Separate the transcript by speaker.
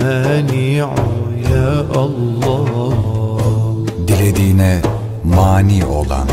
Speaker 1: المانع يا الله
Speaker 2: Dilediğine mani olan